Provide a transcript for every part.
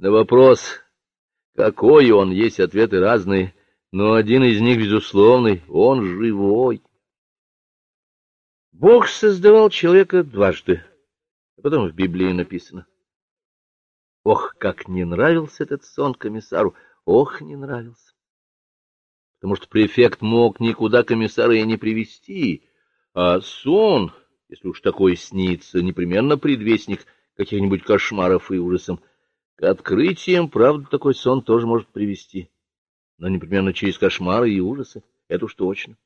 На вопрос, какой он, есть ответы разные, но один из них безусловный — он живой. Бог создавал человека дважды, а потом в Библии написано. Ох, как не нравился этот сон комиссару, ох, не нравился. Потому что префект мог никуда комиссара и не привести, а сон, если уж такой снится, непременно предвестник каких-нибудь кошмаров и ужасов. К открытиям, правда, такой сон тоже может привести, но непременно через кошмары и ужасы, это уж точно.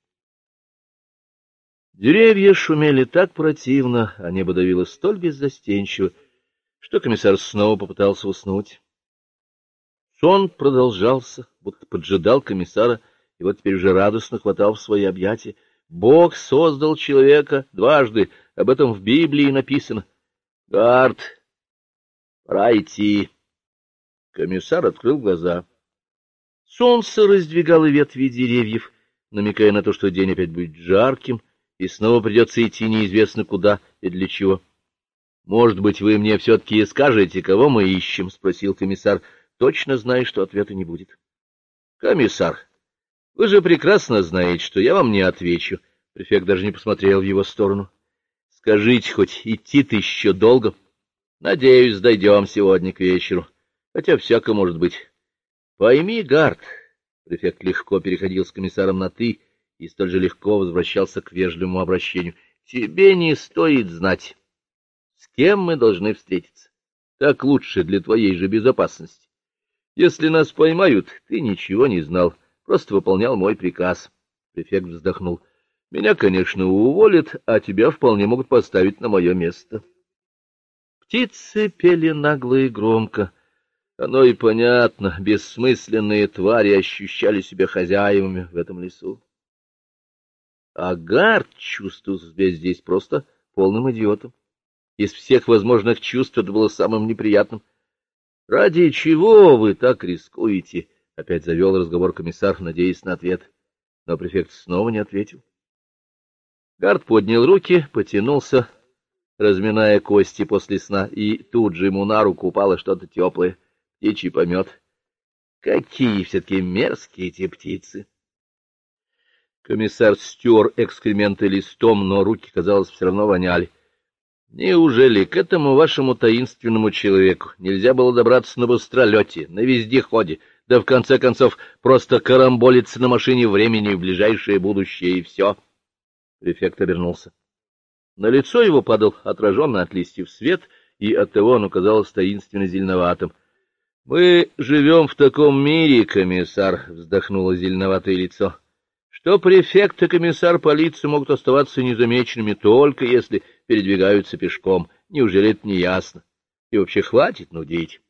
Деревья шумели так противно, а небо давило столь беззастенчиво, что комиссар снова попытался уснуть. Сон продолжался, будто поджидал комиссара, и вот теперь уже радостно хватал в свои объятия. Бог создал человека дважды, об этом в Библии написано. Гард, пора идти. Комиссар открыл глаза. Солнце раздвигало ветви деревьев, намекая на то, что день опять будет жарким, и снова придется идти неизвестно куда и для чего. — Может быть, вы мне все-таки скажете, кого мы ищем? — спросил комиссар, точно зная, что ответа не будет. — Комиссар, вы же прекрасно знаете, что я вам не отвечу. Префект даже не посмотрел в его сторону. — Скажите, хоть идти-то еще долго? — Надеюсь, дойдем сегодня к вечеру. Хотя всяко может быть. — Пойми, Гард, — префект легко переходил с комиссаром на «ты» и столь же легко возвращался к вежливому обращению. — Тебе не стоит знать с кем мы должны встретиться. Так лучше для твоей же безопасности. Если нас поймают, ты ничего не знал, просто выполнял мой приказ. Префект вздохнул. Меня, конечно, уволят, а тебя вполне могут поставить на мое место. Птицы пели нагло и громко. Оно и понятно, бессмысленные твари ощущали себя хозяевами в этом лесу. Агард чувствовал себя здесь просто полным идиотом. Из всех возможных чувств это было самым неприятным. — Ради чего вы так рискуете? — опять завел разговор комиссар, надеясь на ответ. Но префект снова не ответил. Гард поднял руки, потянулся, разминая кости после сна, и тут же ему на руку упало что-то теплое, птичий помет. Какие все-таки мерзкие эти птицы! Комиссар стер экскременты листом, но руки, казалось, все равно воняли. Неужели к этому вашему таинственному человеку нельзя было добраться на быстролете, на вездеходе, да в конце концов просто карамболиться на машине времени в ближайшее будущее и все? Префект обернулся. На лицо его падал отраженный от листьев свет, и оттого оно казалось таинственно зеленоватым. — Мы живем в таком мире, комиссар, — вздохнуло зеленоватое лицо, — что префект и комиссар полиции могут оставаться незамеченными только если передвигаются пешком. Неужели это не ясно? И вообще хватит нудить.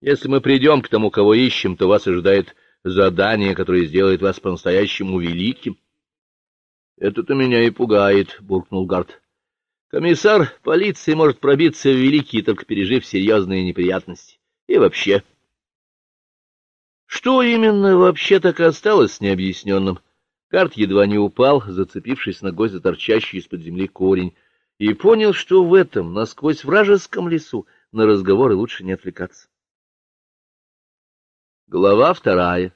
Если мы придем к тому, кого ищем, то вас ожидает задание, которое сделает вас по-настоящему великим. — Это-то меня и пугает, — буркнул Гард. — Комиссар полиции может пробиться в великие, только пережив серьезные неприятности. И вообще... Что именно вообще так осталось необъясненным? Карт едва не упал, зацепившись ногой за торчащий из-под земли корень, и понял, что в этом, насквозь вражеском лесу, на разговоры лучше не отвлекаться. Глава вторая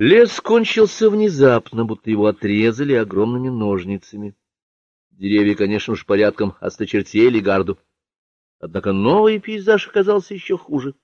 Лес кончился внезапно, будто его отрезали огромными ножницами. Деревья, конечно уж, порядком осточертели гарду. Однако новый пейзаж оказался еще хуже.